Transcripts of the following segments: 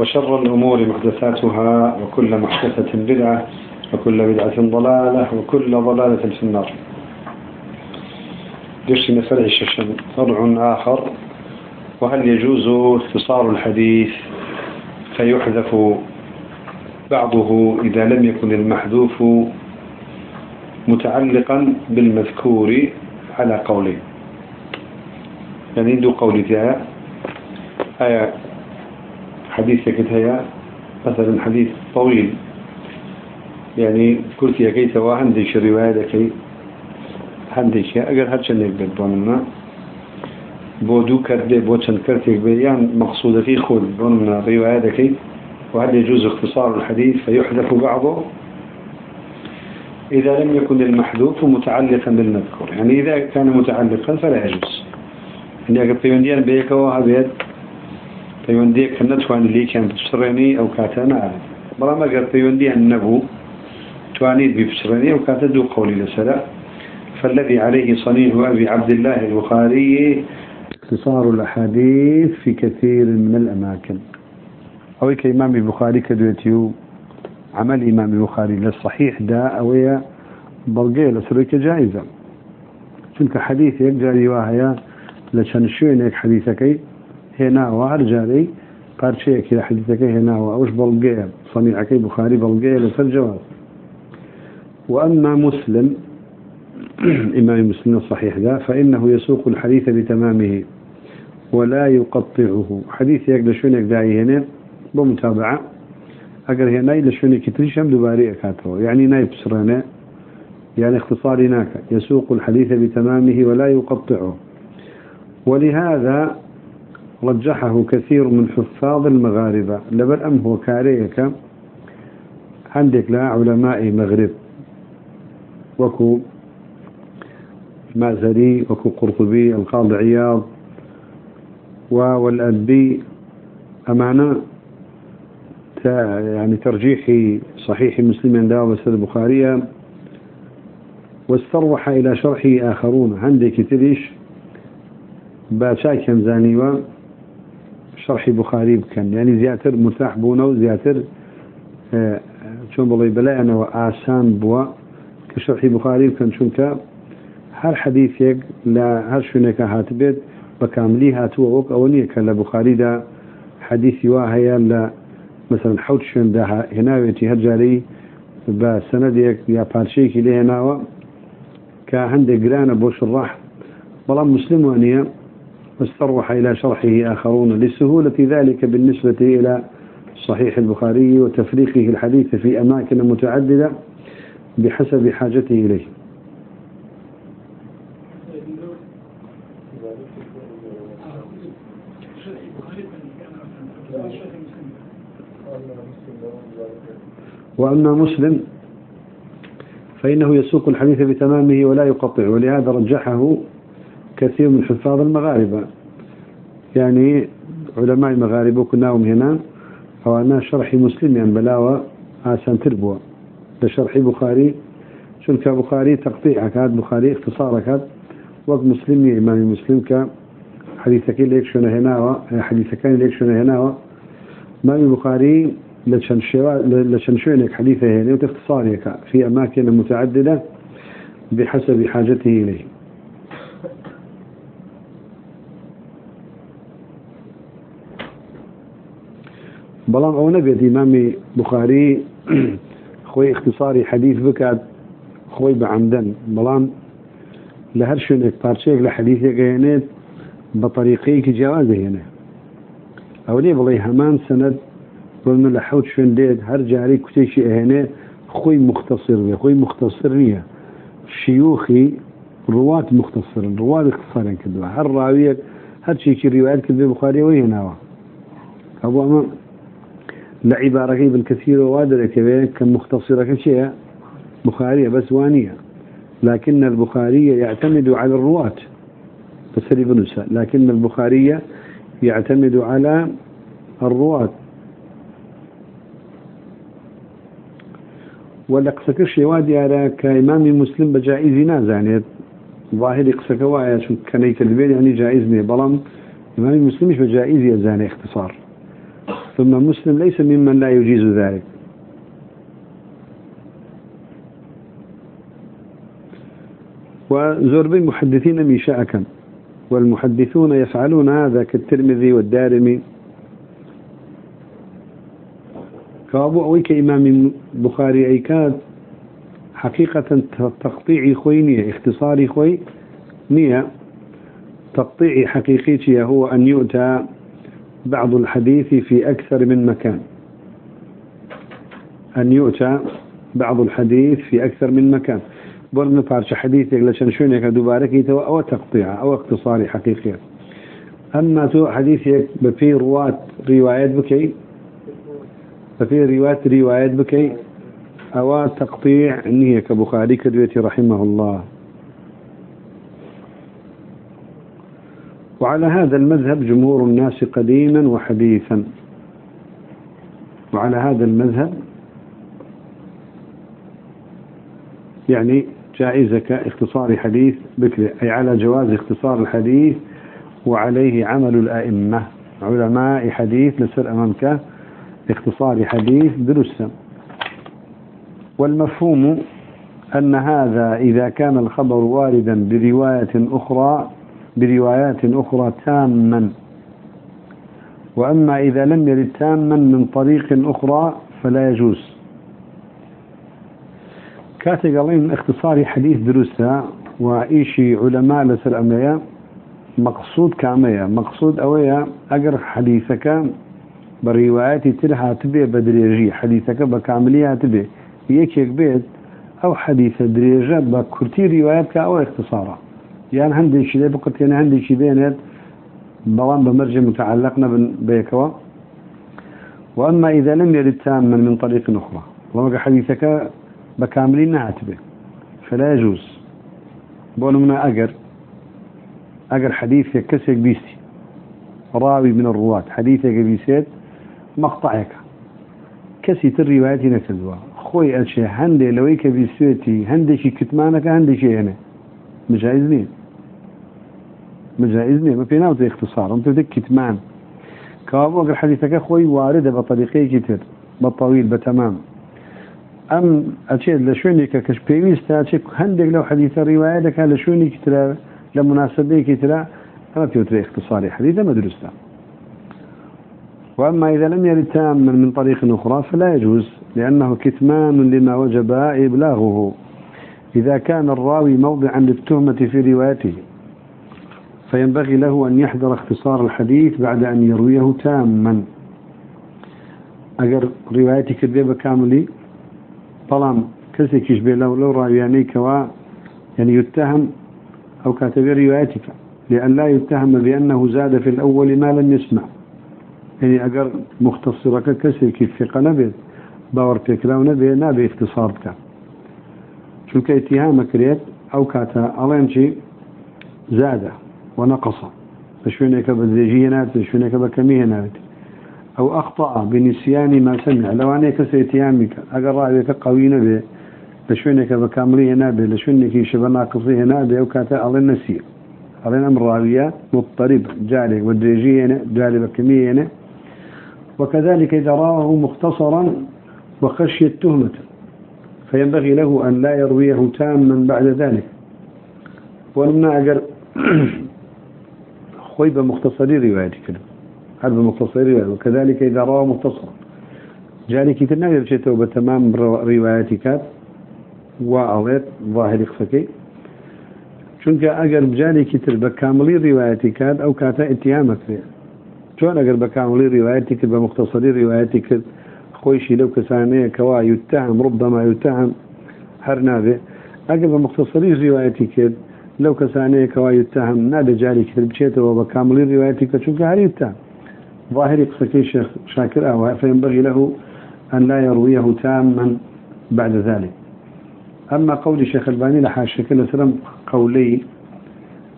وشر الأمور محدثاتها وكل محدثة بدعة وكل بدعة ضلالة وكل ضلالة في النار. درسنا فرع الششن فرع آخر. وهل يجوز اختصار الحديث؟ فيحذف بعضه إذا لم يكن المحذوف متعلقا بالمذكور على قولين. يعني دو فيها آية حديث هي مثلا حديث طويل. يعني قلت يا كي سوا هندش رواية كي هندش أجر هرشن يقدر بوننا بودو كرده بوشن كرتك بيان مقصودة في خود بوننا رواية كي. وهل يجوز اختصار الحديث فيحذف بعضه. إذا لم يكن المحذوف متعلقا بالمذكور. يعني إذا كان متعلقا فلا يجوز. يعني أقول بيونديان بيكا وهبيت نتوان لي كان بسرني أو كاتنا. عارف بلا ما قال بيونديان نبو توانيد ببسرني أو كاتدو قولي لسلا. فالذي عليه صنيع أبي عبد الله البخاري اختصار الأحاديث في كثير من الأماكن. أو كإمام البخاري كدويتيو. عمل إمام البخاري للصحيح دا أويا بلغي لسريك جائزة. چونك حديث يقجاري واهيا لشان شوينك حديثك هنا وهرجاري قارشيك لحديثك هنا وأوش بلغي صنيعك بخاري بلغي لسر جواز وأما مسلم إمام مسلم الصحيح دا فإنه يسوق الحديث بتمامه ولا يقطعه. حديث يقدر شوينك داعي هنا؟ بمتابعة. أجر هي ناي لشوني كتريش هم دباري أكاته. يعني ناي بسرنا يعني اختصار هناك يسوق الحديث بتمامه ولا يقطعه. ولهذا رجحه كثير من حفاظ المغاربة. لبل أم هو كاريك عندك لا علماء مغرب. وكو مأزري وكو قرطبي القاضي عياض والأدبي. أمانة يعني ترجيح صحيح مسلم عند وسد البخاري. واستروح إلى شرحه آخرون. عندك تريش شەرحی بخاری بکەن. ینی زیاتر مرتاح بوونە و زیاتر چۆن بڵێ بەلایەنەوە ئاسان بووە کە شەرحی بخاری بکەن. چونکە هەر حەدیثێک لە هەر شوێنێکە هاتبێت بە کاملی هاتووە. وەک ئەوە نییە کە لە بخاریدا حەدیسی وا هەیە لە مثلن حوت شوێندا هێناوێتی هەرجارەی بە سەنەدێک یا پارچەیەکی لێ هێناوە کە هەندێک گرانە بۆ شڕاح بەڵام مسلمان نیە واستروح إلى شرحه آخرون لسهولة ذلك بالنسبة إلى صحيح البخاري وتفريقه الحديث في أماكن متعددة بحسب حاجته إليه. وأما مسلم فإنه يسوق الحديث بتمامه ولا يقطع ولهذا رجحه كثير من حفاظ المغاربة. يعني علماء المغاربة كناهم هنا أو أنا شرح مسلم يعني بلاوة آسان تربوة. لشرح بخاري. شنك بخاري تقطيع كاد بخاري اختصار كاد وقت مسلم إمام مسلم كحديثك ليك شنو هنا حديثك ليك شنو هنا ما البخاري لشان شوينك حديثه هنا وتختصارك في أماكن متعددة بحسب حاجته إليه. بلان أو نبي إمام بخاري خوي اختصاري حديث بكاد خوي بعمدن. بلان لهر شوينك بارشيك لحديثك هنا بطريقيك جوازه هنا أو ليه بلي همان سند بلنا لحوت شون ديد هر جاري كتيشي اهنه خوي مختصر بي خوي مختصر نية شيوخي رواة مختصر رواة اختصارا كدوا هر راوية هر شيء روايات كدوا بخاري وهنا أبو أمام لعبارة ابن كثير وادر كمختصرة كشيء بخارية بس وانية. لكن البخاري يعتمد على الرواة. بس بنسى. لكن البخاري يعتمد على الرواة. ولا قسك على كإمام مسلم بجائز نازع ظاهر قسك وايا كنيت البين يعني جائزني. بلام إمام مسلم مش بجائز يزاني اختصار. ثم مسلم ليس ممن لا يجيز ذلك. وزربي محدثين ميشاء كم والمحدثون يفعلون هذا كالترمذي والدارمي. كابو أويك إمام بخاري أي كاد حقيقة تقطيع خوينية اختصاري خوي نية. تقطيع حقيقي هو أن يؤتى بعض الحديث في أكثر من مكان. أن يؤتى بعض الحديث في أكثر من مكان. بول نفارش حديثك لشان شونك دوبارك أو تقطيع أو اختصاري حقيقي أما تو حديثك بفي رواة روايات بكي ففي رواية روايات بكي أو تقطيع نية كبخاري كدويتي رحمه الله. وعلى هذا المذهب جمهور الناس قديما وحديثا. وعلى هذا المذهب يعني جائزة كاختصار حديث بكري أي على جواز اختصار الحديث وعليه عمل الأئمة. علماء حديث لسر أمامك اختصار حديث درسا والمفهوم أن هذا إذا كان الخبر واردا برواية أخرى بروايات أخرى تاما. وأما إذا لم يرد تاما من طريق أخرى فلا يجوز. كاتي قالين اختصاري حديث درسها وإيشي علماء لسر أمريا مقصود كأمية. مقصود أويا أقر حديثك برواياتي تلها تبي بدريجي حديثك بكاملية تبي. يكيك بيت أو حديث دريجة بكرتي رواياتك أو اختصارها يعني عندي شيء بقت يعني عندي شيء بينات بلان بمرجع متعلقنا بيكوا. وأما إذا لم يرد تاما من طريق أخرى لما حديثك بكاملين نعتبه فلا يجوز. بقول منا أجر أجر حديث كسك بيستي راوي من الرواة حديثك بيسيت مقطعك. كسي الروايات نكذوا خوي أشياء هندي لويك بيسيتي هندي شي كتمانك هندي شي هنا. مجايز نين مجايز نين ما في ناوتي اختصار. أنت بدك كتمان. كابو أجر حديثك خوي واردة بطريقة كتير بالطويل بتمام. أم أشياء لشوني كش بيويستا أشياء هندك لو حديث الرواية لك لشوني كتلا لمناسبة كتلا أما بيوتري اختصاري حديثة مدرسة وأما إذا لم يرد تاما من طريق أخرى فلا يجوز لأنه كتمان لما وجب إبلاغه. إذا كان الراوي موضعا للتهمة في روايته. فينبغي له أن يحذر اختصار الحديث بعد أن يرويه تاما. أجر روايتك كذبة كاملة طالما كسي بي لو لو راوياني كوا يعني يتهم أو كاتب روايتك. لأن لا يتهم بأنه زاد في الأول ما لم يسمع. يعني أجر مختصرك كسي كيف ثقة نبي باور تكلاو نبي نبي اختصار بك شو اتهامك ريت أو كاتا ألين زاد ونقص. فشونك بزيجية نات فشونك بكمية نات أو أخطأ بنسيان ما سمع. لو أنك سيتيامك أقر رأيك قوي نبي. لشونك بكاملية نبي. لشونك شبه ناقصية نبي. أو كاتا ألين نسير ألين أمر راوية مضطرب. جالي ودريجية جالي بكمية وكذلك إذا رآه مختصرا وخشي التهمة فينبغي له أن لا يرويه تاما بعد ذلك. ولما أجل خويب مختصري روايتي كده. هذا مختصري رواية. وكذلك إذا روى مختصرا جالي كتير نقدر شيء بتمام رواياتك وأغير ظاهر خفكي چونك أجر بجاني كتر بكاملي روايتك أو كاتا اتهامك فيه شون أجر بكاملي روايتك بمختصري روايتك خويشي لو كسانية كوا يتهم ربما يتهم هرنابه أجر بمختصري روايتك لو كسانية كوا يتهم نادى جالي كتر بشيته وبكاملي روايتك شونك هر يتهم ظاهر قصكي شيخ شاكر أهوى فينبغي له أن لا يرويه تاما بعد ذلك. أما قول شيخ الباني لحاشة كل سلم قولي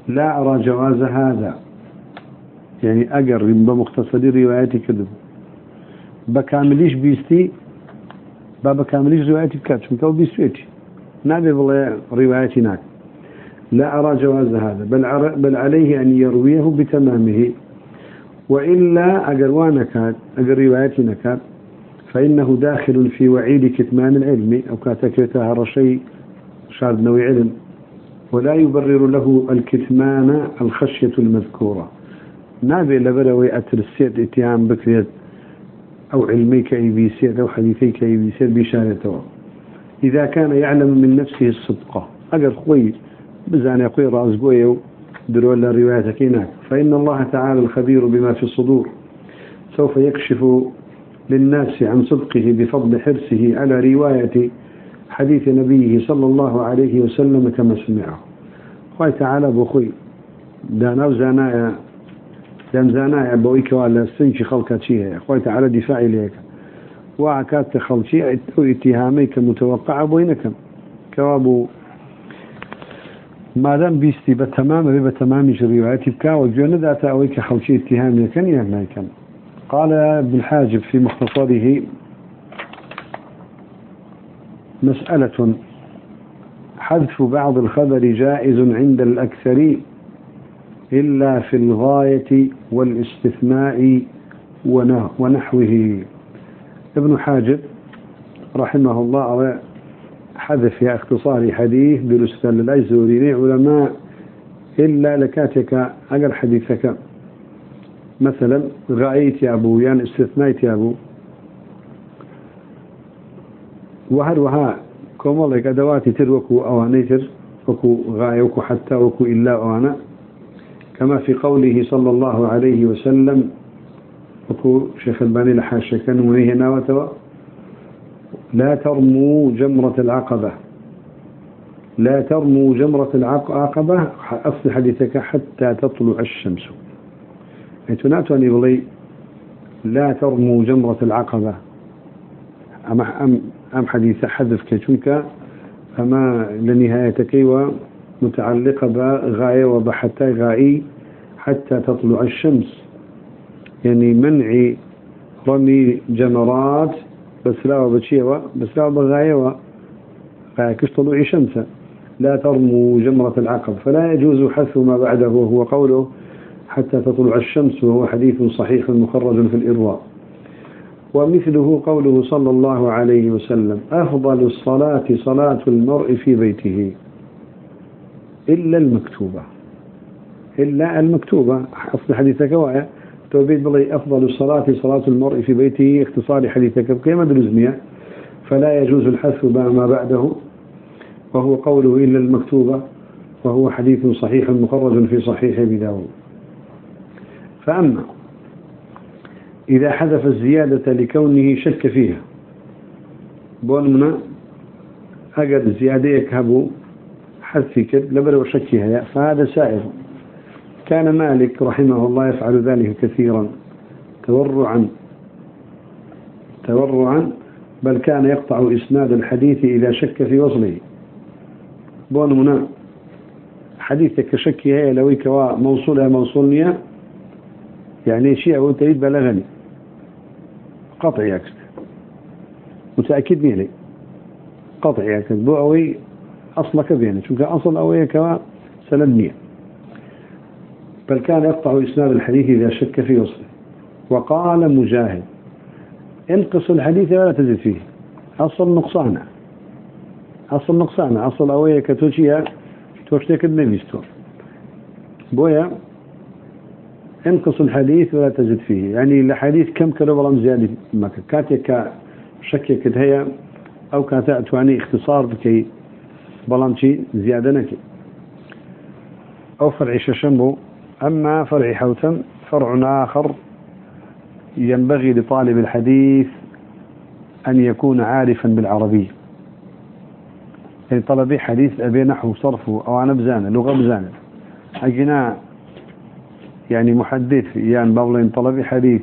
لا أرى جواز هذا. يعني أقر بمختصر رواياتي كذب بكامليش بيستي بابا كامليش رواياتي بكات شمكو بيستويتي نابي بالله رواياتي ناك لا أرى جواز هذا بل, بل عليه أن يرويه بتمامه. وإلا أقر كان أقر رواياتي نكاد فإنه داخل في وعيد كتمان العلم أو كاتكتها رشي شاد نوي علم. ولا يبرر له الكتمان الخشية المذكورة. نابي لبروي أترسيت اتهام بكريت أو علمي كأيبيسيت أو حديثي كأيبيسيت بشارته إذا كان يعلم من نفسه الصدقة أقر خوي بزان يقوي رأس قوي دروا روايتك هناك فإن الله تعالى الخبير بما في الصدور. سوف يكشف للناس عن صدقه بفضل حرصه على رواية حديث نبيه صلى الله عليه وسلم كما سمعه. خوي تعالى بخوي دانا وزانايا دام زانايا بويك ولا سنشي خلقة شيء خوي تعالى دفاعي ليك. وعكات خلشي اتهامي كمتوقع بينكم كوابو ما دام بيستي بتمام بتمام رواياتي بكا وجونا ذات أويك خلشي اتهامي كان يهمنا كان قال ابن حاجب في مختصره مسألة حذف بعض الخبر جائز عند الأكثر إلا في الغاية والاستثناء ونحوه. ابن حاجب رحمه الله حذف يا اختصار حديث برسل الأجزورين علماء إلا لكاتك أقل حديثك. مثلا غايت يا أبو يعني استثنيت يا أبو. وهر وها كومالك أدواتي تر وكو أوانيتر وكو غاية وكو حتى وكو إلا أوانا. كما في قوله صلى الله عليه وسلم وكو شيخ الباني لحاشة كان ونيه ناوتوا لا ترموا جمرة العقبة. لا ترموا جمرة العقبة أصل حديثك حتى تطلع الشمس. تناتني بلي لا ترموا جمرة العقبة. أم, أم, أم حديث حذف كتنك أما لنهاية كيوة متعلقة بغاية وبحتى غائي حتى تطلع الشمس. يعني منع رمي جمرات بس لا وبشيوة بس لا وبغاية غاية كش طلوع شمسة. لا ترموا جمرة العقب. فلا يجوز حذف ما بعده وهو قوله حتى تطلع الشمس وهو حديث صحيح مخرج في الإرواء. ومثله قوله صلى الله عليه وسلم أفضل الصلاة صلاة المرء في بيته إلا المكتوبة. إلا المكتوبة. أصل حديثك وايا توبيت بلي أفضل الصلاة صلاة المرء في بيته اختصار حديثك كما درزمية فلا يجوز الحث ما بعده. وهو قوله إلا المكتوبة وهو حديث صحيح مخرج في صحيح بداود فأما إذا حذف الزيادة لكونه شك فيها. بون منا أقد الزيادة يكهبوا حذفك لبر وشكها فهذا سائر. كان مالك رحمه الله يفعل ذلك كثيرا تورعا تورعا بل كان يقطع إسناد الحديث إذا شك في وصله. بون منا حديثك شكي لويك موصولة موصولنيا يعني شيء أو تريد بلغني. قطع يكسب متأكد بيني. قطع يكسب بو أوي أصلك بيني. شو أصل أوي كوا سندنية بل كان يقطع إسناد الحديث إذا شك في وصله وقال مجاهد انقص الحديث ولا تزد فيه. أصل نقصانة. أصل نقصانة. أصل أوي كتوشيها توشتك النبيستو بويا انقص الحديث ولا تزد فيه. يعني الحديث كم كيلو بلام زيادة مكة. كاتك شكك هي أو كانت تواني اختصار بكي بلام شي زيادة نكي. أو فرع ششنبو أما فرع حوتم فرع آخر ينبغي لطالب الحديث أن يكون عارفا بالعربية. يعني طلبي حديث أبي نحو صرفه أو أنا بزانة لغة بزانة أجنا يعني محدث يعني بابلين طلبي حديث.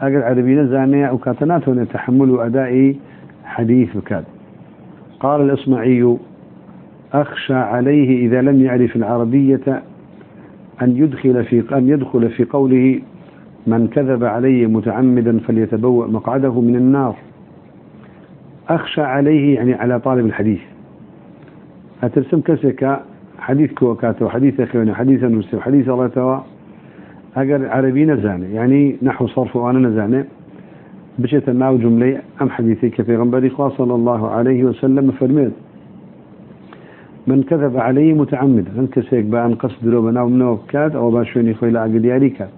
أقل عربي نزانية أو كاتناته يتحمل أداء حديث بكاد. قال الإصمعي أخشى عليه إذا لم يعرف العربية أن يدخل في أن يدخل في قوله من كذب علي متعمدا فليتبوأ مقعده من النار. أخشى عليه يعني على طالب الحديث. هترسم كسك حديث كوكاته وحديث أخيوني وحديث نفسي وحديث الله توا أجر عربي نزانه يعني نحو صرف وأنا نزانه بشيت الناو جملة أم حديثي كفي غنبري صلى الله عليه وسلم فرميت. من كذب عليه متعمدا من كسيك بأن قصد له بناو منو كاد أو باشوني خويل عقد ياريكا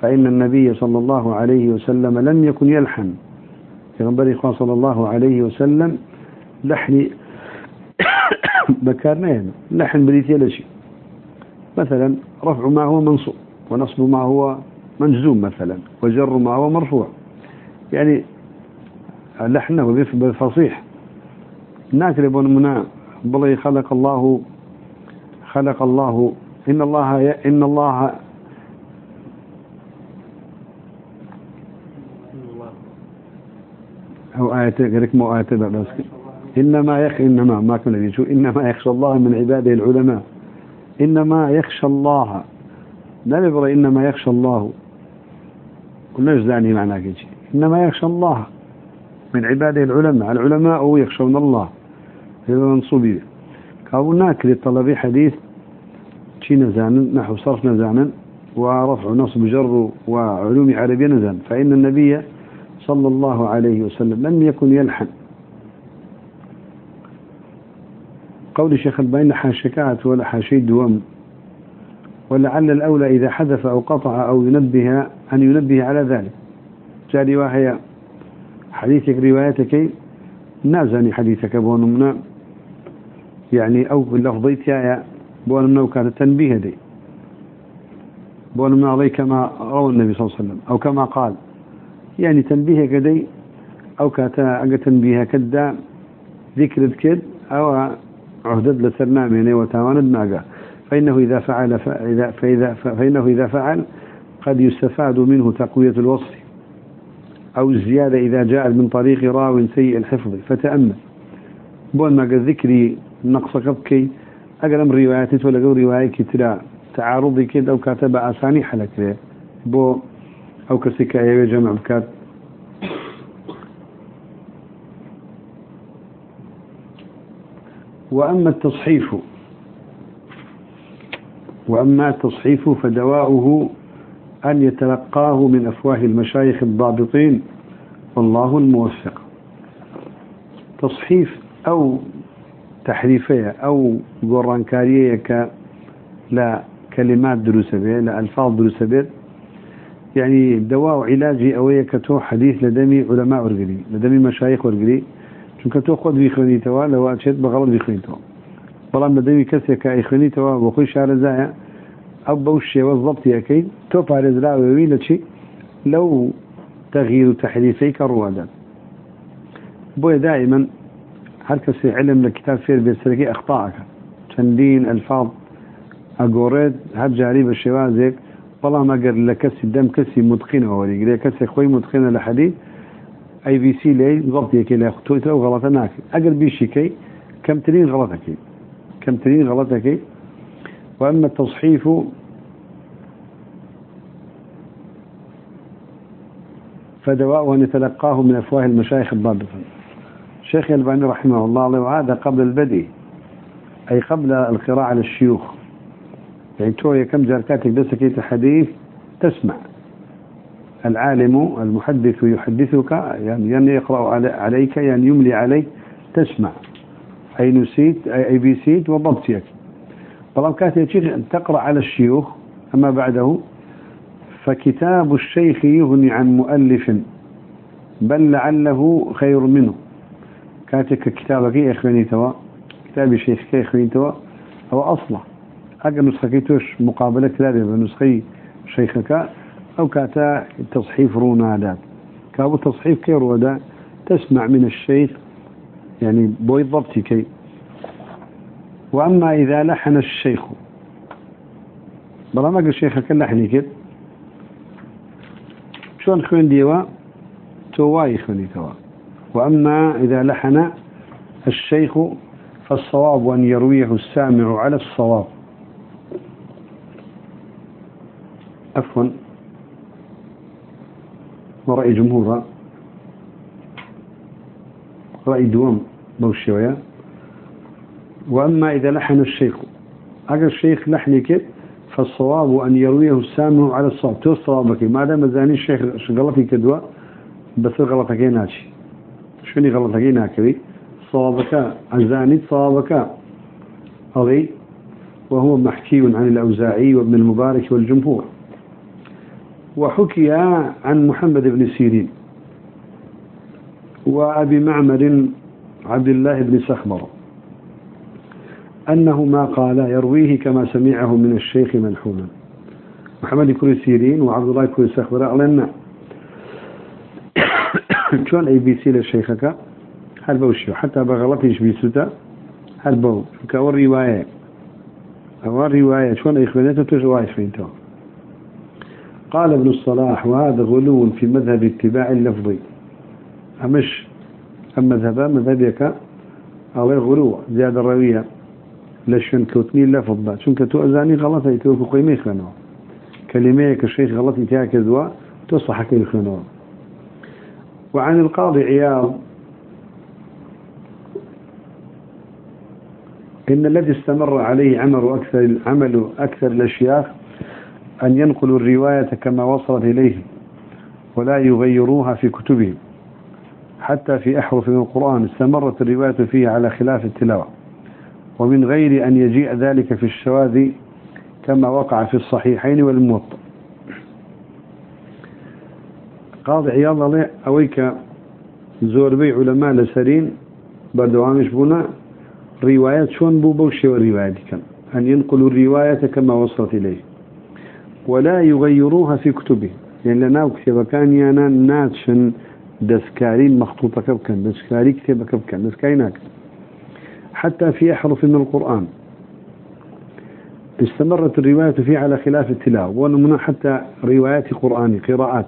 فإن النبي صلى الله عليه وسلم لم يكن يلحن. في غنبري صلى الله عليه وسلم لحن بكارنا يعني لحن بريتي لشي مثلا رفع ما هو منصوب ونصب ما هو منجزوم مثلا وجر ما هو مرفوع. يعني لحنه بالفصيح ناكل منا بلي خلق الله خلق الله. إن الله إن الله أو آية غيرك مو آية بس إنما يخ إنما ما كنا شو إنما يخشى الله من عباده العلماء. إنما يخشى الله. لا يبغى إنما يخشى الله. كل زاني معناه كذي. إنما يخشى الله من عباده العلماء. العلماء يخشون الله. هذا منصوبي كابو ناكل الطلبي حديث شي نزانا نحو صرف نزانا ورفع نصب جر وعلوم عربية نزان فإن النبي صلى الله عليه وسلم لم يكن يلحن. قول الشيخ البين حاشكات ولا حاشي دوام ولعل الأولى إذا حذف أو قطع أو ينبه أن ينبه على ذلك. جاء رواية حديثك روايتك نازني حديثك بونمنا. يعني أو لفظيت يا بونمنا وكانت تنبيه دي بونمنا عليه كما روى النبي صلى الله عليه وسلم. أو كما قال. يعني تنبيه كدي أو كاتا أجا تنبيه كدا ذكر كد أو عهدد لسرنامي يعني وتواند ماجا فإنه إذا فعل فإذا فإذا فإنه إذا فعل قد يستفاد منه تقوية الوصف. أو الزيادة إذا جاء من طريق راو سيء الحفظ. فتأمل. بون ما ذكري نقص كبكي أقرم رواياتي ولا قول رواية كتلا تعارضي كده أو كاتب أساني حلك بو أو كسكاية جمع بكات. وأما التصحيف. وأما التصحيف فدواؤه أن يتلقاه من أفواه المشايخ الضابطين. والله الموفق. تصحيف أو تحريفية أو قرانكارية لا كلمات دروسة بيه لا ألفاظ دروسة بيه يعني دواء علاجي أوية كتو حديث لدمي علماء ورقلي لدمي مشايخ ورقلي. چونکە تۆ خۆت بیخوێنیتەوە لەوە چێت بەغەڵ بیخوێنیتەوە بەڵام بەدەوی کە ئەیخوێنیتەوە بۆ خۆی شارەزایە ئەو شێوە زەبتی ئەەکەیت تۆ پارێزراوەوی لە چی لەو تغيير تحريفي كروادان بوي دائما علم لكتاب فير بيسرقي أخطاءك؟ تندين ألفاظ أقوريد هل جاري بالشوازك والله ما قال لكسي دم كسي متقنة وريق كسي خوي متقنة لحديث. أي بي سي لي ضبط يكي لا خطويته وغلطة ناكي. أقل بيشي كي كم ترين غلطك كم ترين غلطك وأما التصحيف فدواء أن يتلقاه من أفواه المشايخ الضابطة. الشيخ الباني رحمه الله وهذا قبل البدء أي قبل القراءة على الشيوخ. يعني توي كم جاركاتك بس حديث تسمع. العالم المحدث يحدثك يعني يقرأ عليك يعني يملي عليك تسمع. أي نسيت أي بيسيت وضبطيك طالما كانت تقرأ على الشيوخ أما بعده فكتاب الشيخ يغني عن مؤلف بل لعله خير منه. كاتك كتابك إخواني توا كتاب الشيخ يا إخواني توا هو أصله أقل نسخة كيتوش مقابلة كتابة بنسخي شيخك أو كاتا تصحيف رونادات كابو تصحيف كي رودا تسمع من الشيخ يعني بوي ضبطي كي. وأما إذا لحن الشيخ بلا ما قال الشيخ كان لحني كده. شون خوين ديوا؟ تواي خوني توا. وأما إذا لحن الشيخ فالصواب أن يرويه السامع على الصواب. عفوا. ورأي جمهورها رأي دوام بوشوية وأما إذا لحن الشيخ. أجل الشيخ لحنك فالصواب أن يرويه السامع على الصواب. تو الصوابك ما دام زاني الشيخ غلطي كدوا بس غلطك ناشي شوني غلطك ناكري صوابك الزاني صوابك. أضي وهو محكي عن الأوزاعي وابن المبارك والجمهور. وحكي عن محمد بن سيرين. وأبي معمر عبد الله بن سخبر. أنه ما قال يرويه كما سمعه من الشيخ منحوما محمد كل سيرين وعبد الله كل سخبر أعلنا شون أي بي سي للشيخك هل بوشي حتى بغلطيش بيسوتا؟ هل بو؟ كأول رواية أول رواية شون أي خبنته تجواي فينتو قال ابن الصلاح وهذا غلو في مذهب اتباع اللفظي أمش؟ أما مذهبا مذهبك أو غلو. زيادة الروية. لشن كوتني اللفظ با. چونك تو أزاني غلطة يتوك قيمة خلنوا كلمة كشيخ غلط يتاك ذوا تصح كي خلنوا وعن القاضي عياض. إن الذي استمر عليه عمل أكثر عمل أكثر الأشياخ أن ينقلوا الرواية كما وصلت إليه ولا يغيروها في كتبهم. حتى في أحرف من القرآن استمرت الرواية فيه على خلاف التلاوة. ومن غير أن يجيء ذلك في الشواذ كما وقع في الصحيحين والموطأ. قاضي عياض الله أويك زور بي علماء لسرين بردوامش بنا روايات شون بو بوشي ورواياتك أن ينقلوا الرواية كما وصلت إليه. ولا يغيروها في كتبه يعني لنا كتب كان يانا ناتشن دسكاري مخطوطة كبكن دسكاري كتب كبكن دسكاري ناك حتى في أحرف من القرآن. استمرت الرواية فيه على خلاف التلاوة ونمنا حتى روايات قرآني قراءات.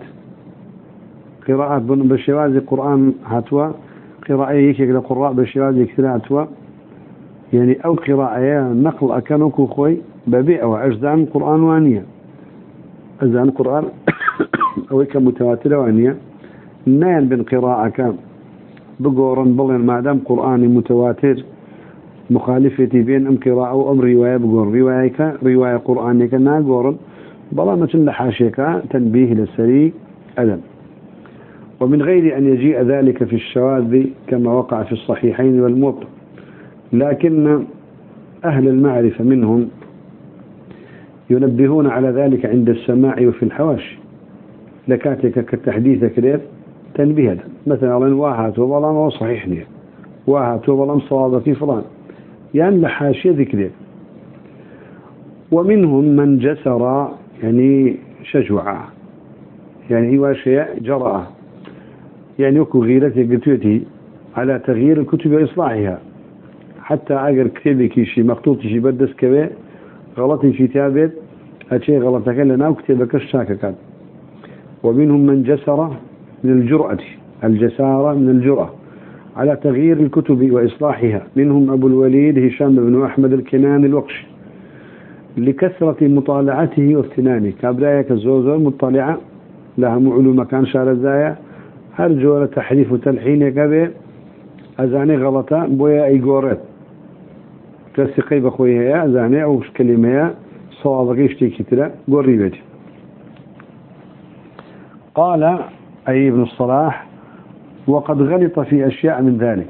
قراءات بشوازي قرآن هاتوا. قراءة يكيك لقراء بشوازي كثير هاتوا. يعني أو قراءة نقل أكانوكو خوي ببيع أو أجزاء قرآن وانية. أجزاء قرآن أو كمتواترة وانية. نين بين قراءة كان بقورا بلين ما دام قرآني متواتر مخالفتي بين أم قراءة أو أم رواية بقول رواية رواية قرآنية نا قورا بلا ما تنلحاشيك تنبيه للسري أدم ومن غير أن يجيء ذلك في الشواذ كما وقع في الصحيحين والموطأ. لكن أهل المعرفة منهم ينبهون على ذلك عند السماع وفي الحواشي لكاتك كالتحديث كرير تنبيه مثلا واحد والله ما هو صحيح ليه. واحد صواب في فلان. يعني لحاشية ذكره ومنهم من جسر يعني شجوعة. يعني هو شيء جرأة. يعني يكو غيرته قلتوتي على تغيير الكتب وإصلاحها. حتى أجر كتابك شي مخطوط شي بدس كبه غلط في تابت أشي غلطك لنا وكتابك الشاككات ومنهم من جسر من الجرأة الجسارة من الجرأة على تغيير الكتب وإصلاحها. منهم أبو الوليد هشام بن أحمد الكنان الوقش. لكثرة مطالعته وافتنانه كابرايا كالزوزو مطالعة لها معلومة كان شار الزايا هرجو تحريف وتلحين كبه أزاني غلطة بويا أي قورت تسقي بخويها أزاني أو كلمة صوابك يشتي كتلا قري بيتي قال أي ابن الصلاح وقد غلط في أشياء من ذلك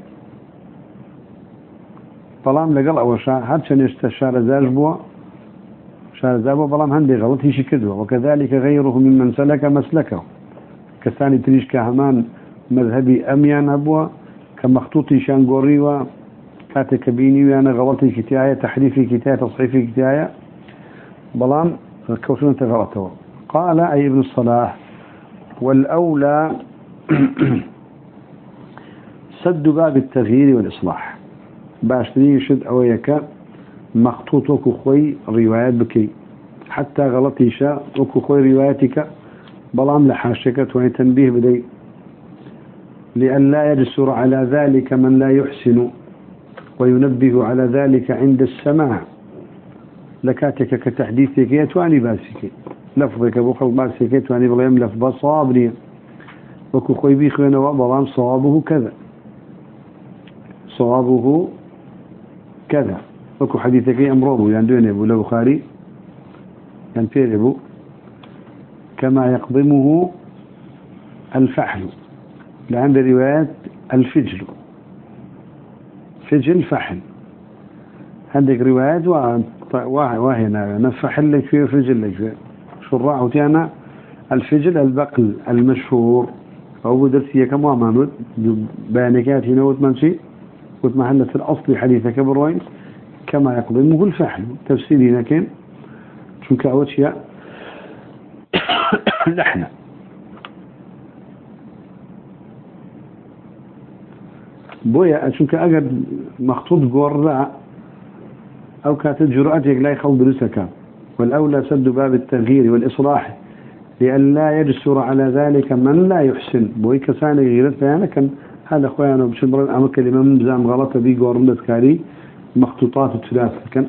بلام لقل أول شاء هاد شنشت الشارع زاج بوا شارع زاج بلام هندي غلط هيش كدوه وكذلك غيره ممن سلك مسلكه كثاني تريش كهمان مذهبي أميان أبوا كمخطوطي شانقوري و كاتك بيني وأنا غلطي كتاية تحريفي كتاية تصحيفي كتاية بلام كوشون تغلطه قال أي ابن الصلاح والأولى سد باب التغيير والإصلاح. باشتري شد أويك مخطوط وكو خوي روايات بكي حتى غلطي شاء وكو خوي رواياتك بلام لحاشكة وهي تنبيه بدي. لأن لا يجسر على ذلك من لا يحسن وينبه على ذلك عند السماع. لكاتك كتحديثك يتواني باسك لفظك بخل باسك يتواني بغيم لفظ صابري. وكو خوي بيخوين وبلام صوابه كذا. صوابه كذا. وكو حديثك أمره يعني دون أبو البخاري كان في أبو كما يقضمه الفحل. لعند روايات الفجل. فجل فحل. عندك روايات واهنا نفحل لك فيه فجل لك فيه. شراع وتيانا الفجل البقل المشهور. أو درسية كما مامد بيانكات هنا وتمنشي وتمحلة الأصل حديثك بروين كما يقضمه الفحل. تفسيري لكن شو كأوتشيا لحنا بويا چونکە ئەگەر مەخطوط گۆڕرا أو كانت جرأتك لا يخل درسك والأولى سد باب التغيير والإصلاح لأن لا يجسر على ذلك من لا يحسن. بوي كسان غيرت فيانا كان هذا أخوانا بشبر أما كلمة من بزام غلطة بي قورنة كاري مخطوطات الثلاثة كان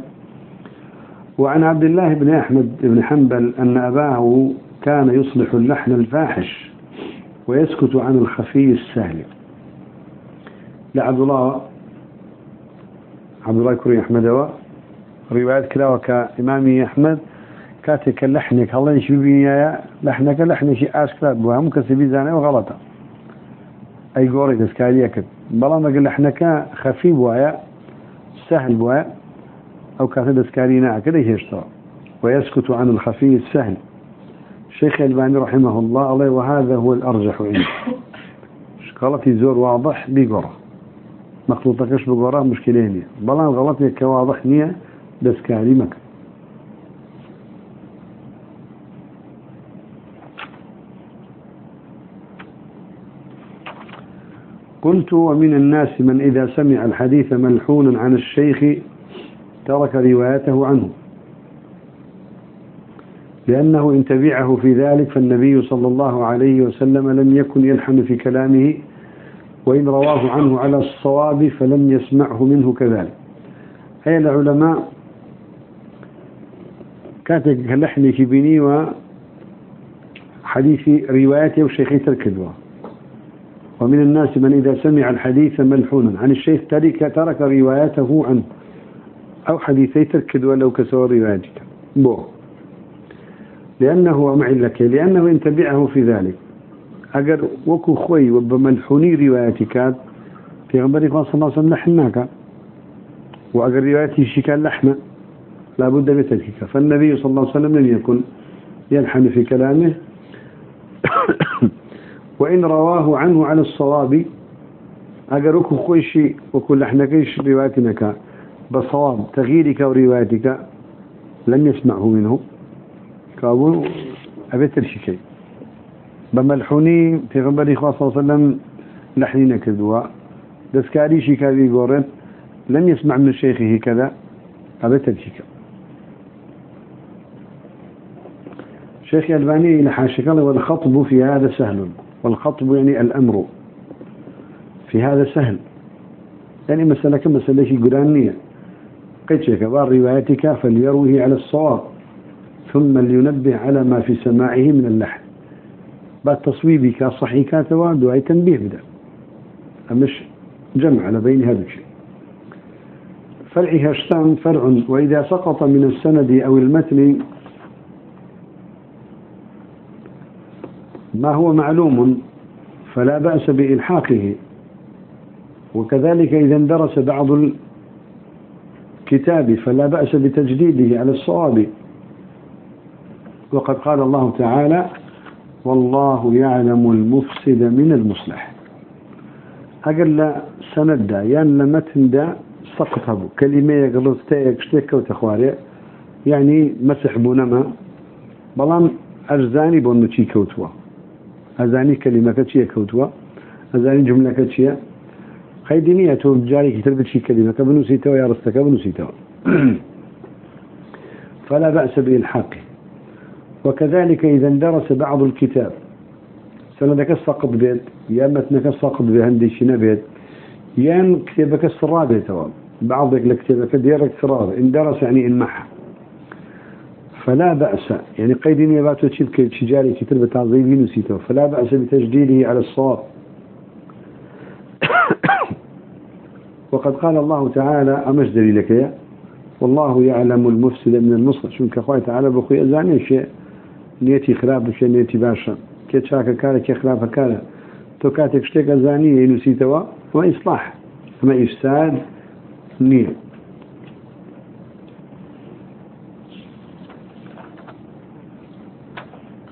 وعن عبد الله بن أحمد بن حنبل أن أباه كان يصلح اللحن الفاحش ويسكت عن الخفي السهل. لعبد الله عبد الله كري أحمد رواية كلاوة كإمامي أحمد. كاتك لحنك الله يشبه يا لحنك لحن شيء أشكال بها مكسبي زانه وغلطة. أي قوري تسكالية كد بلا ما قال لحنك خفي بوايا سهل بوايا أو كاتب تسكالينا كده يشتغل ويسكت عن الخفي السهل. الشيخ الباني رحمه الله الله وهذا هو الأرجح عنده. قالت زور واضح بقرة. مخلوطكش بقرة مشكلين بلان غلط كواضح نية دسكاري مكان قلت ومن الناس من إذا سمع الحديث ملحونا عن الشيخ ترك روايته عنه. لأنه إن تبعه في ذلك فالنبي صلى الله عليه وسلم لم يكن يلحن في كلامه وإن رواه عنه على الصواب فلم يسمعه منه كذلك. أي العلماء كانت لحن كبيني وحديث روايته وشيخي تركدوا ومن الناس من إذا سمع الحديث ملحونا. عن الشيخ ترك ترك روايته عنه. أو حديثي تركدوا لو كسور روايتك. بو لأنه معي لك لأنه إن تبعه في ذلك. أجر وكو خوي وبملحوني روايتك في غنبري صلى الله عليه وسلم لحناك وأجر روايتي شكال لحمة لابد بتركك فالنبي صلى الله عليه وسلم لم يكن يلحن في كلامه. وإن رواه عنه على الصواب أجر وكو خوي شيء وكل لحنكيش روايتك بصواب تغييرك وروايتك لم يسمعه منه. كابو أبيت الشيء بملحوني في غنبري صلى الله عليه وسلم لحنين كذوا دسكاري شيكاري قورن لم يسمع من شيخه كذا أبيت الشيء شيخ الباني لحاشك الله والخطب في هذا سهل والخطب يعني الأمر في هذا سهل. يعني مسألة كمسألة شيء قرانية قد شيخ روايتك فليروه على الصواب. ثم لينبه على ما في سماعه من اللحن. بعد تصويبي كصحي كاتوا دعاء تنبيه بدا. مش جمع على بين هذا الشيء. فرعها اشتان فرع وإذا سقط من السند أو المتن ما هو معلوم فلا بأس بإلحاقه. وكذلك إذا اندرس بعض الكتاب فلا بأس بتجديده على الصواب. وقد قال الله تعالى والله يعلم المفسد من المصلح. أقل سند دا يعني لمتن دا سقطه كلمة يقلصتا يكشتك وتخواري يعني مسح بونما بلان أجزاني بونتي كوتوا؟ أزاني كلمة كتشية كوتوا؟ أزاني جملة كتشية؟ خيدي نية تو جاري كتر بتشي كلمة كبنوسيتوا يا رستك كبنوسيتوا فلا بأس بالحق. وكذلك إذا اندرس بعض الكتاب. سندك السقط بيت يا متنك السقط بهندي شنا بيت يا كتابك السرابة تواب بعضك لكتابك ديرك سرابة اندرس يعني انمح فلا بأس يعني قيد يباتو تشبك شجاري كتاب تعظيمين نسيته فلا بأس بتجديده على الصواب. وقد قال الله تعالى أمش دليلك يا؟ والله يعلم المفسد من المصلح شو كأخوة تعالى بخوي أزاني شيء. نيتي خلاف شيء نيتي باشا. كيتشاك كان كي خلاف كان تو كاتك شتيك أزاني ينسيتوا وإصلاح أما إفساد نية.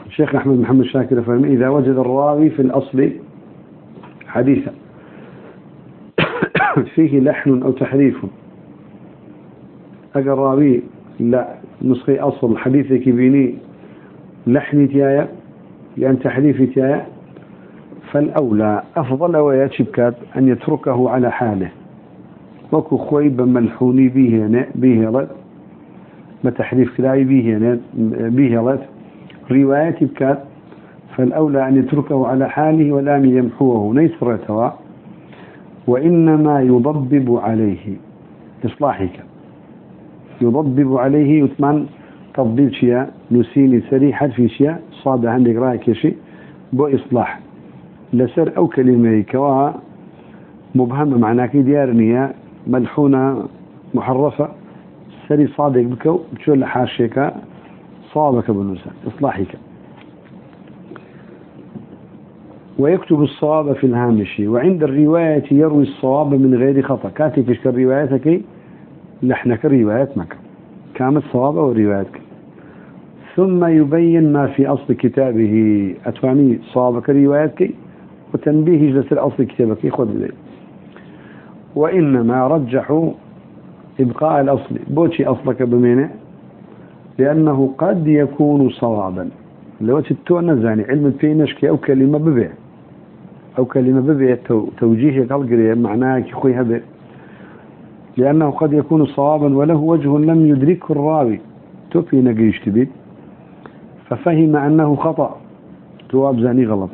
الشيخ أحمد محمد شاكر فهمي إذا وجد الراوي في الأصل حديثا. فيه لحن أو تحريف. أجر راوي لا نسخي أصل حديثك بيني لحن تيايا يعني تحريف تيايا. فالأولى أفضل وياتشبكات أن يتركه على حاله. وكو خويب ملحوني به به رد ما تحريف كلاي به به رد رواية بكات فالأولى أن يتركه على حاله ولا يمحوه نيسر توا وإنما يضبب عليه إصلاحك. يضبب عليه يتمن تضبيب شيء نسيني سريحة في شيء صاد عندك رأيك شيء بو إصلاح. لسر أو كلمة كوا مبهمة معناك ديارنية ملحونة محرفة. سري صادق بكو بتشول حاشيك صابك بنوسا إصلاحك. ويكتب الصواب في الهامش. وعند الرواية يروي الصواب من غير خطأ. كاتب في روايتك؟ لحنك الروايات مك كامل الصواب وروايتك ثم يبين ما في أصل كتابه. أتواني صوابك روايتك وتنبيه جلس الأصل كتابك. خذ لي وإنما رجحوا إبقاء الأصل. بوشي أصلك بمينة؟ لأنه قد يكون صوابا. لو تتونا زاني علم في نشكي أو كلمة ببيع. أو كلمة ببيع توجيه قلقري معناه كخوي هبه لأنه قد يكون صوابا وله وجه لم يدركه الراوي. توفي نقيش تبي ففهم أنه خطأ. تواب زاني غلط.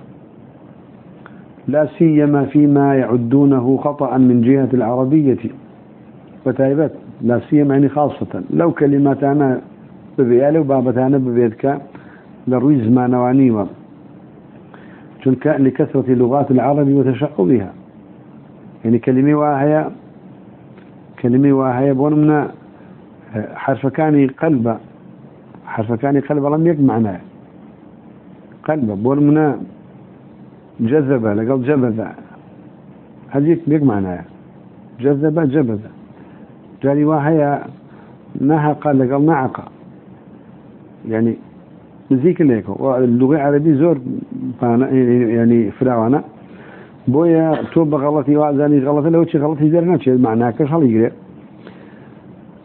لا سيما فيما يعدونه خطأ من جهة العربية. وتايبات لا سيما يعني خاصة. لو كلمات أنا ببيالي وبابتانا ببيتك لروي زمان وعنيوة تلك لكثرة لغات العرب وتشعبها يعني كلمة واهية كلمة واهية بون حرف كان قلب حرف كان قلب لم يك معناه. قلب بون من جذب لقل جبذ هذيك بيك معناه. جذب جبذ جاري واهية نهق لقل نعق. يعني نزيك ليك واللغة العربية زور يعني فراوانا. بويا توب غلطي وازاني غلطي لو شي غلطي درنا شي معناه كش يقرأ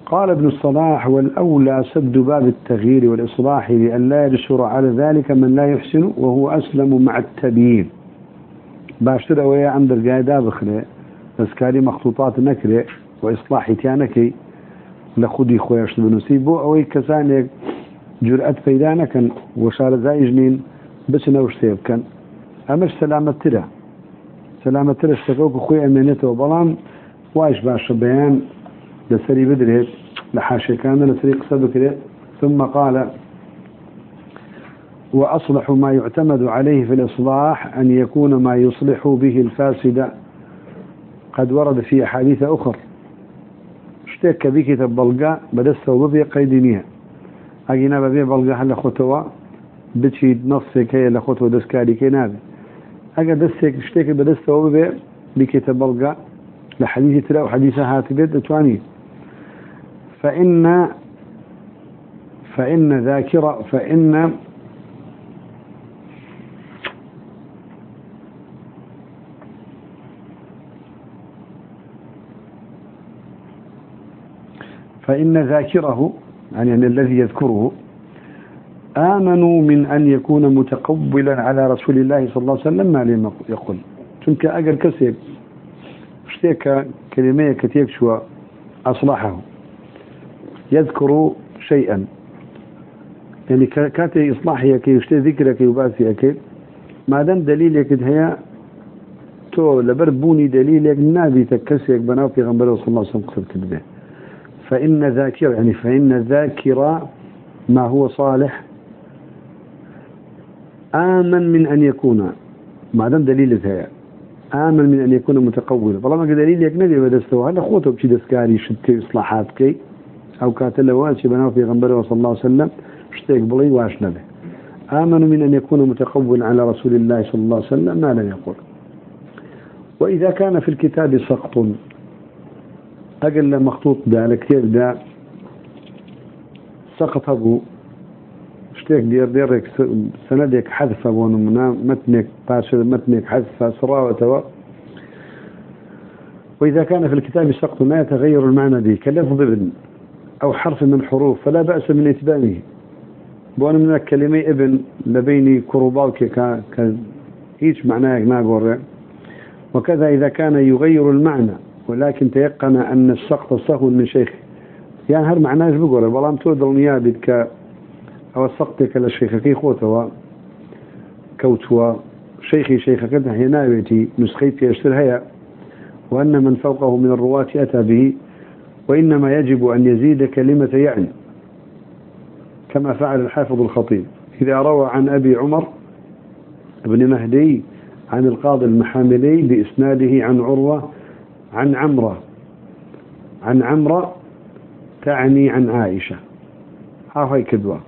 قال ابن الصلاح والأولى سد باب التغيير والإصلاح لأن لا يجسر على ذلك من لا يحسن وهو أسلم مع التبيين. باشتر ويا عند القاعدة بخري بس مخطوطات نكري وإصلاح تيانكي لخدي خويش بنسي بو أوي كسانيك جرأت كان وشار زايجنين بس نوشتيب كان أمش سلامة ترى. سلامة ترى اشتكوك خوي أمينته وبلان وايش باش بيان لسري بدريت لحاشي كان لسري قصدك ثم قال وأصلح ما يعتمد عليه في الإصلاح أن يكون ما يصلح به الفاسد. قد ورد في أحاديث أخر. اشتك بكتاب بلقاء بدست وببي قيدينيها ئەگینا بەبێ بەڵگە هەر لە خۆتەوە بچیت نەفسێک هەیە لە خۆتەوە دەستکاریکەی نابێت ئەگەر دەستێک شتێک بەدەستەوە ببێ بکێتە بەڵگە لە حەدیثی ترا فإن فإن ذاكرة فإن فإن ذاكره يعني الذي يذكره آمنوا من أن يكون متقبلا على رسول الله صلى الله عليه وسلم ما لم يقول تنك أجل كسيب اشتيك كلمة كتيب شو أصلحه. يذكر شيئا. يعني كاتي إصلاحي كي يشتي ذكرك يباسي أكيد. ما دام دليلك هي تو لبر بوني دليلك نابي تكسيك بناو في غنبره صلى الله عليه وسلم فإن ذاكر يعني فإن ذاكر ما هو صالح. آمن من أن يكون ما دام دليل هي آمن من أن يكون متقولا طالما دليل يكنبي بدستوى هذا خوته بشي دسكاري شتي كي أو كاتل واسي بناو في غنبرة صلى الله عليه وسلم اشتيك بلي واش نبه آمن من أن يكون متقولا على رسول الله صلى الله عليه وسلم ما لم يقول وإذا كان في الكتاب سقط أقل مخطوط ده على كتاب ده سقط أبو. دير ديرك سندك حذف أبو نمنا متنك باشر متنك حذف سراوة وإذا كان في الكتاب سقط ما يتغير المعنى به كلفظ ابن. أو حرف من الحروف فلا بأس من إتبانه بوانا من كلمة ابن لبيني كروباوك ك ك إيش معناه ناقور وكذا إذا كان يغير المعنى ولكن تيقن أن السقط سهو من شيخ. يعني هر معناه بقول؟ بلام تود النيابك أو السقط للشيخ كي خوته كوتوا شيخي شيخ كده هنا بيتي نسخيتي أشترها وأن من فوقه من الرواة أتى به. وإنما يجب أن يزيد كلمة يعني كما فعل الحافظ الخطيب. إذا روى عن أبي عمر بن مهدي عن القاضي المحاملي بإسناده عن عروة عن عمرة عن عمرة تعني عن عائشة. هاي كدوة.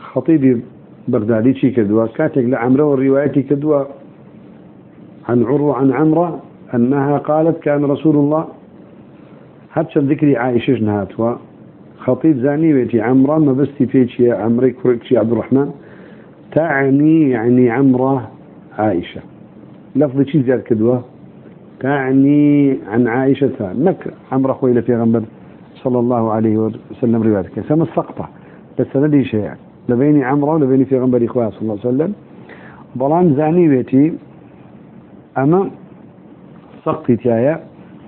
خطيبي بغدادي شي كدوة؟ كاتك لعمرة والرواية كدوة. عن عروة عن عمرة أنها قالت كان رسول الله هاتش ذكري عائشة جنهاتوا خطيب زاني بيتي عمرة ما بستي فيتي عمري كوريكشي عبد الرحمن تعني يعني عمرة عائشة لفظ شي زياد كدوة تعني عن عائشة مك عمرة خويلة في غنبر صلى الله عليه وسلم روايتك سمى السقطة بس ندي شيء لبيني عمرة ولبيني في غنبر إخوة صلى الله عليه وسلم. بلان زاني بيتي أما سقطي تيايا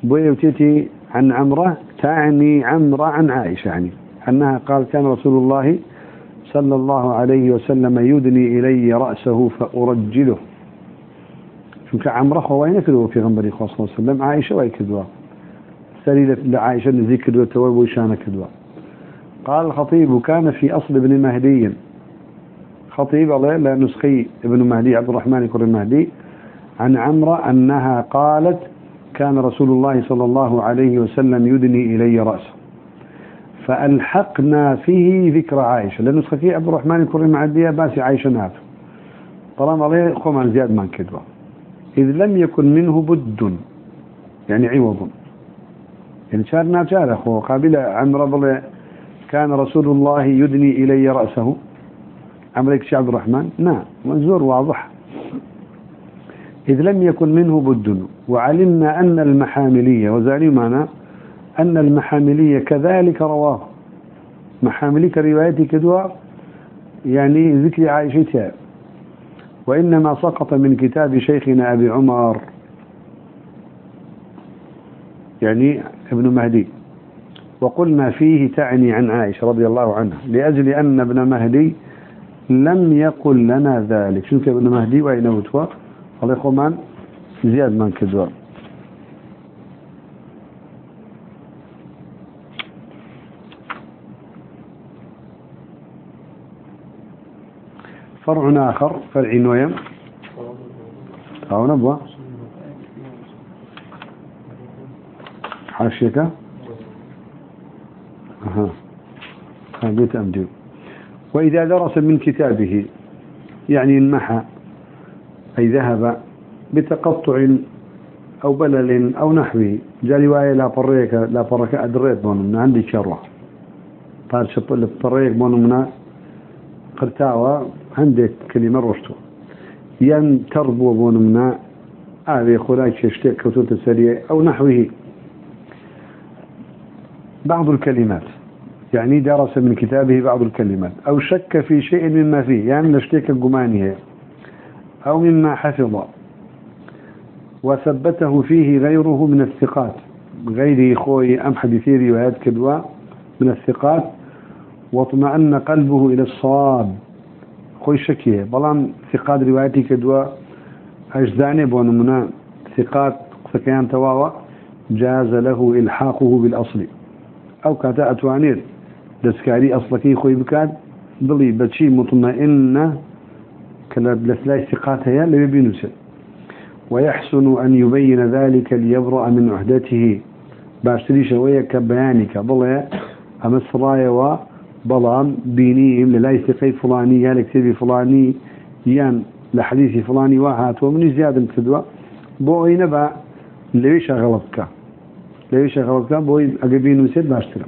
بويوتيتي عن عمرة تعني عمرة عن عائشة يعني. أنها قال كان رسول الله صلى الله عليه وسلم يدني إلي رأسه فأرجله. شو كعمرة خوين كدوا في غنبري صلى الله عليه وسلم؟ عائشة وهي كدوا سليلة لعائشة ذكر وتواب وشان كدوا قال الخطيب كان في أصل ابن مهدي. خطيب الله لا نسخي ابن مهدي عبد الرحمن كر المهدي عن عمرة أنها قالت كان رسول الله صلى الله عليه وسلم يدني إلي رأسه. فألحقنا فيه ذكر عائشة. لأنه سخفي عبد الرحمن يكون معدية باسي عائشة نافع طالما عليه خمان زياد من كدوة إذ لم يكن منه بد يعني عوض. يعني شارنا شار أخوه. قابل عمر بل كان رسول الله يدني إلي رأسه. عمرك شعب الرحمن؟ نعم. منزور واضح. إذ لم يكن منه بد. وعلمنا أن المحاملية وزعلي معنا أن المحاملية كذلك رواه. محاملي كروايتي كدوا يعني ذكر عائشة وإنما سقط من كتاب شيخنا أبي عمر يعني ابن مهدي. وقلنا فيه تعني عن عائشة رضي الله عنها لأجل أن ابن مهدي لم يقل لنا ذلك. شنو ابن مهدي؟ وأين وتوى الله يخومان زياد من كدوار فرع آخر فرع نويم أو نبوة حاشيك أها خليت أمدي وإذا درس من كتابه يعني المحى أي ذهب بتقطع أو بلل أو نحوه جاء رواية لا فريك لا فرك أدريت من عندي شروع قال شطل فريك من قرتاوى عندك كلمة رشتو. ين تربو بونمنا هذه خلاك يشتك كتوت السريع أو نحوه بعض الكلمات يعني درس من كتابه بعض الكلمات. أو شك في شيء مما فيه يعني نشتك الجمانية أو مما حفظ. وثبته فيه غيره من الثقات. غير خوي أم حديثي روايات كدوا من الثقات. واطمأن قلبه إلى الصواب. خوي شكيه. بلان ثقات روايتي كدوا أجزاني بونمنا ثقات سكيان تواوا جاز له إلحاقه بالأصل. أو كاتا أتوانير. دسكاري أصلكي خوي بكاد. بلي بتشي مطمئنة كلا هي اللي بينوسل ويحسن أن يبين ذلك ليبرأ من عهدته. باشتري شوية كبيانك بلا أما الصرايا وبلان بينيهم للا ثقي فلاني يا لكتبي فلاني يان لحديث فلاني واحد ومن زيادة كدوة بوي نبع ليش غلطك ليش غلطك بوي أقبين وسيد باشتري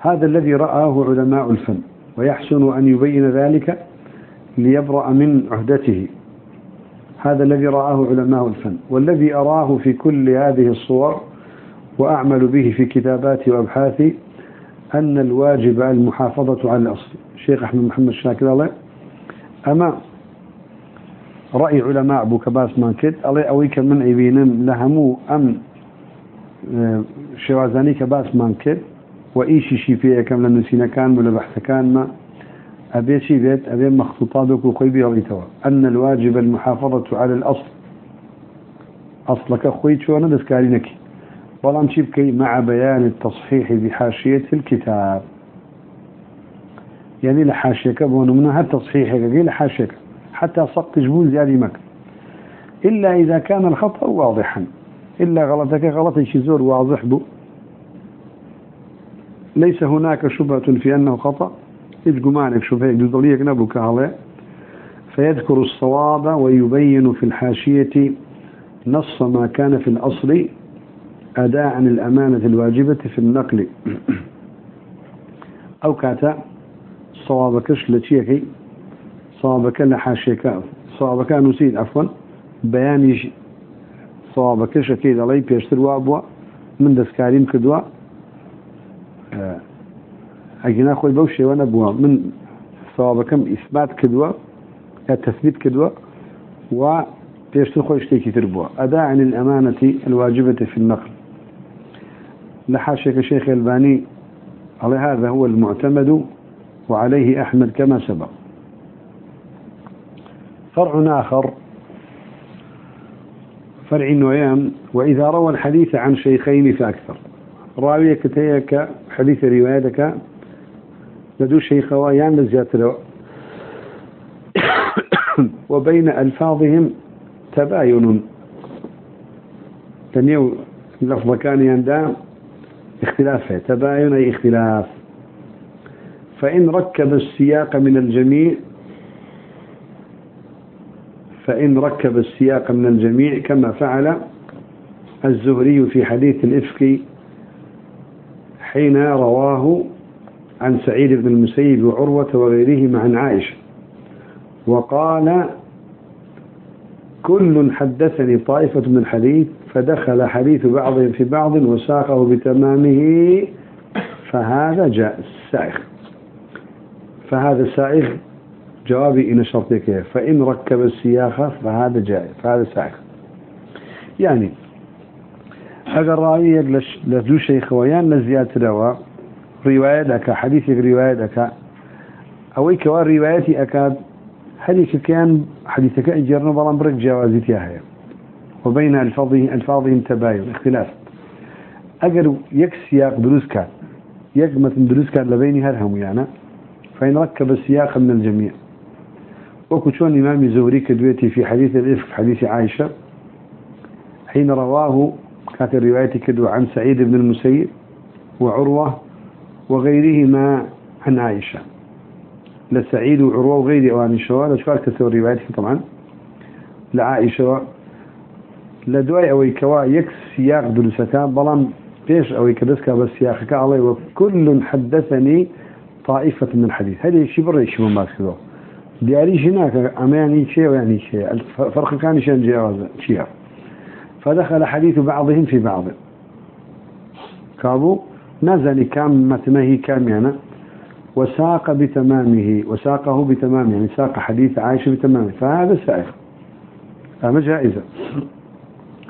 هذا الذي رآه علماء الفن. ويحسن أن يبين ذلك ليبرأ من عهدته. هذا الذي رآه علماء الفن والذي أراه في كل هذه الصور وأعمل به في كتاباتي وأبحاثي أن الواجب المحافظة على الأصل. الشيخ أحمد محمد شاكر الله أما رأي علماء أبو كباس مانكد الله أويك من عبينم لهمو أم آه، شوازاني كباس مانكد وإيشي شي فيه كم لنسينا كان ولا بحث كان ما أبي شي بيت أبي مخطوطاتك وخي بيغيتوا أن الواجب المحافظة على الأصل. أصلك خوي شو أنا دسكارينك بلان شبكي مع بيان التصحيح بحاشية الكتاب. يعني لحاشيك بون منها تصحيحك لحاشيك. حتى سقط جبول زيادة مك. إلا إذا كان الخطأ واضحا. إلا غلطك غلط شزور واضح بو. ليس هناك شبهة في أنه خطأ. قمانك شبهة جزولية نبوك عليه فيذكر الصواب ويبين في الحاشية نص ما كان في الأصل أداء الأمانة الواجبة في النقل. أو كاتا صوابكش لتشيكي صوابك لحاشيك صوابك نسيد عفوا بياني صوابكش أكيد علي بيشتر وابوا من دسكارين كدوا. أجينا خوي بوشي وأنا بوا من صوابكم إثبات كدوا تثبيت كدوا و بيشتر خوي إشتيكي تربوا أداء عن الأمانة الواجبة في النقل. لحاشك شيخ الباني على هذا هو المعتمد وعليه أحمد كما سبق. فرع آخر فرع نويان وإذا روى الحديث عن شيخين فأكثر. راوية كتيك حديث روايتك لدو شيخ ويان لزيات وبين ألفاظهم تباين. تنيو لفظ كان يندام اختلاف تباين أي اختلاف. فإن ركب السياق من الجميع فإن ركب السياق من الجميع كما فعل الزهري في حديث الإفك حين رواه عن سعيد بن المسيب وعروة وغيرهما عن عائشة. وقال كل حدثني طائفة من الحديث فدخل حديث بعضهم في بعض وساقه بتمامه فهذا جائز سائغ فهذا سائغ جوابي إن شرطك فإن ركب السياخة فهذا جائز فهذا سائغ يعني أجر رأيك لدو شيخ ويان لزيادة روا رواية لك حديثك رواية لك أويك وروايتي أكاد حديث كان حديثك إجرنا بلان برك جوازتها هي وبين الفاظه الفاظهم تباين اختلاف. أجر يك سياق دروس كان يك مثل دروس كان لبين هرهم يعني فإن ركب السياق من الجميع. وكتون إمام زهري كدويتي في حديث الإفك حديث عائشة حين رواه كانت الرواية كدو عن سعيد بن المسيب وعروة وغيرهما عن عائشة. لسعيد وعروة وغيره وعن شوال أشكال كثير روايتهم طبعا. لعائشة لدواي أو كوا يكس سياق دلسكا بلان بيش أو كدسكا بس سياقك علي وكل حدثني طائفة من الحديث. هذا شيء برا شيء ما كذا دياري هناك أماني شيء ويعني شيء الفرق كان شيء جواز شيء فدخل حديث بعضهم في بعض. كابو؟ نزل كام متنهي كام يعني وساق بتمامه وساقه بتمامه يعني ساق حديث عائشة بتمامه فهذا سائق هذا جائزة.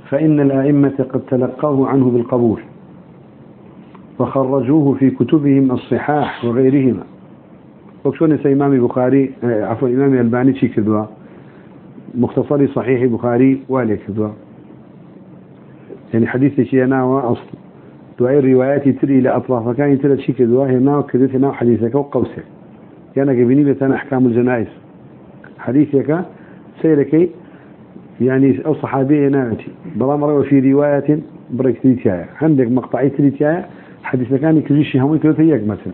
فإن الآئمة قد تلقاه عنه بالقبول وخرجوه في كتبهم الصحاح وغيرهما. وكشون إمام بخاري آه، عفوا إمام ألباني شي كدوا مختصر صحيح بخاري والي كدوا يعني حديث شيء ناوى أصل دعاء الروايات تري لأطراف كان ترى شي كدوا هي ناوى كدوث ناوى حديثك وقوسك. يعني قبني بتنا أحكام الجنائز. حديثك سيركي يعني أو صحابي ناتي بلا مرة في رواية بريكتيتيا عندك مقطعي تريتيا حديث كان كذيش هم كذا مثلا.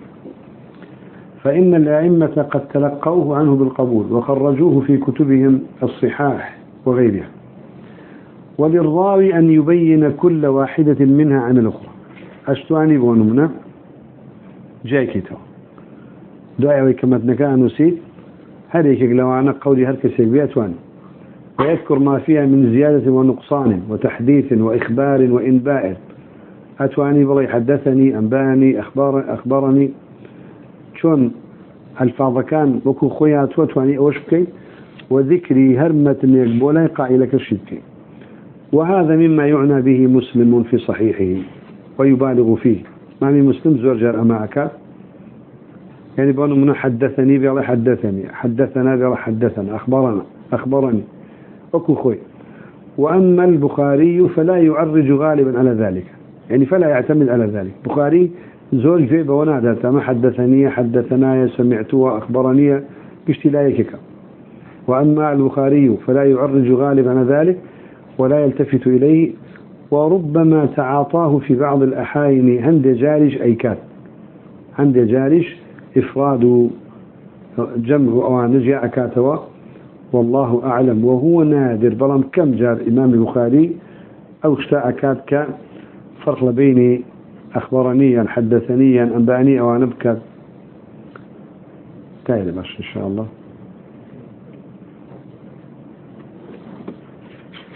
فإن الأئمة قد تلقوه عنه بالقبول وخرجوه في كتبهم الصحاح وغيرها. وللراوي أن يبين كل واحدة منها عن الأخرى. بونمنا جاي كتاب دعاء كما تنكا نسيت هذيك لو أنا قولي هركس بيأتواني ويذكر ما فيها من زيادة ونقصان وتحديث وإخبار وإنباء. أتواني بلي حدثني أنبأني أخبار أخبرني. شون الفاظ كان وكو خويات وتواني أوش بكي وذكري هرمة يقبولا قائلك الشبكي وهذا مما يعنى به مسلم في صحيحه. ويبالغ فيه. ما من مسلم زرجر أماك يعني بأنه من حدثني بيلا حدثني حدثنا بيلا حدثنا أخبرنا أخبرني. وكو خوي. وأما البخاري فلا يعرج غالبا على ذلك. يعني فلا يعتمد على ذلك. بخاري زول جيب ونادى ما حدثني حدثنا سمعت وأخبرني قشتي لا يكك وأما البخاري فلا يعرج غالبا على ذلك ولا يلتفت إليه وربما تعاطاه في بعض الأحاين عند جارج أيكات عند جارج إفراد جمع أو نجي أكاتوا والله أعلم وهو نادر. بلام كم جار إمام البخاري أو اشتاء كاتك فرق بين أخبرني حدثني أنبأني أو أنبكت. تايل باش إن شاء الله.